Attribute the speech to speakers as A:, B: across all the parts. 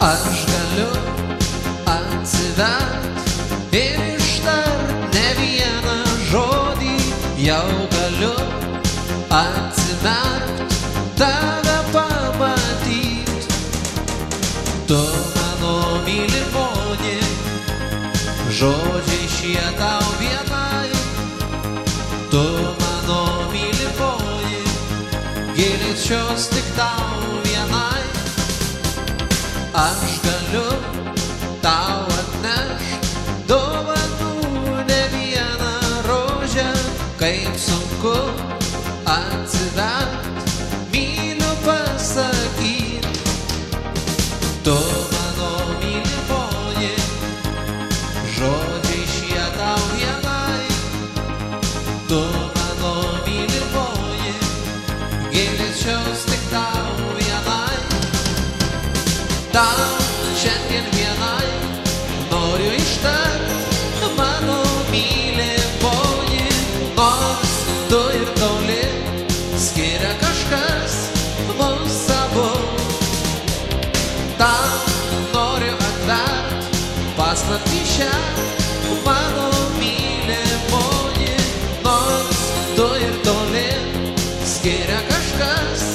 A: Aš galiu atsivert ir ištart ne vieną žodį, jau galiu atsimerkt, tave pamatyt. Tu mano mylimonė, žodžiai šie tau vienai. Tu mano mylimonė, gėlės šios tik tau. Aš galiu tau atnešt dovanų ne vieną rožę, kaip sunku atsivert, myliu pasakyt. Tu mano mylimoji, žodžiai šie tau vienai. Tu mano mylimoji, gėlės šios tik Tau šiandien vienai noriu ištart mano mylimoji, nors tu ir toli skiria kažkas mus abu. Tau noriu atvert paslaptį šią mano mylimoji, nors tu ir toli skiria kažkas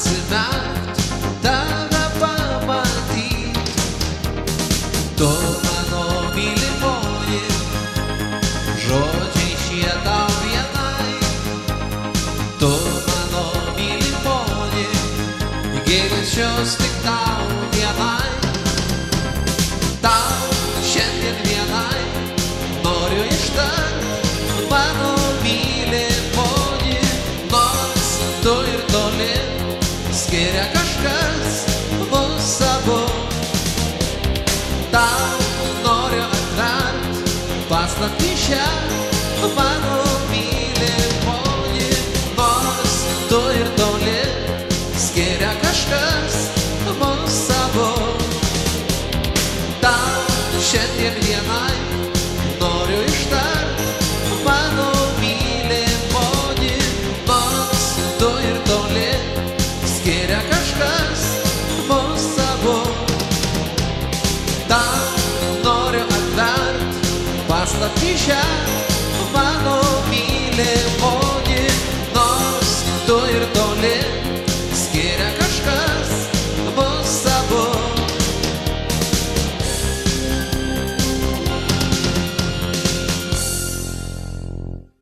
A: atsivert, tave pamatyt. Tu mano mylimoji, žodžiai šie tau vienai. Tu mano mylimoji, gėlės šios tik tau vienai. Tau šiandien vienai noriu ištart mano mylimoji, nors tu ir toli skiria kažkas mus abu. Tau noriu atvert paslaptį šią mano mylimoji, nors tu ir toli skiria kažkas mus abu. Tau šiandien vienai noriu Tau noriu atvert paslaptį šią mano mylimoji.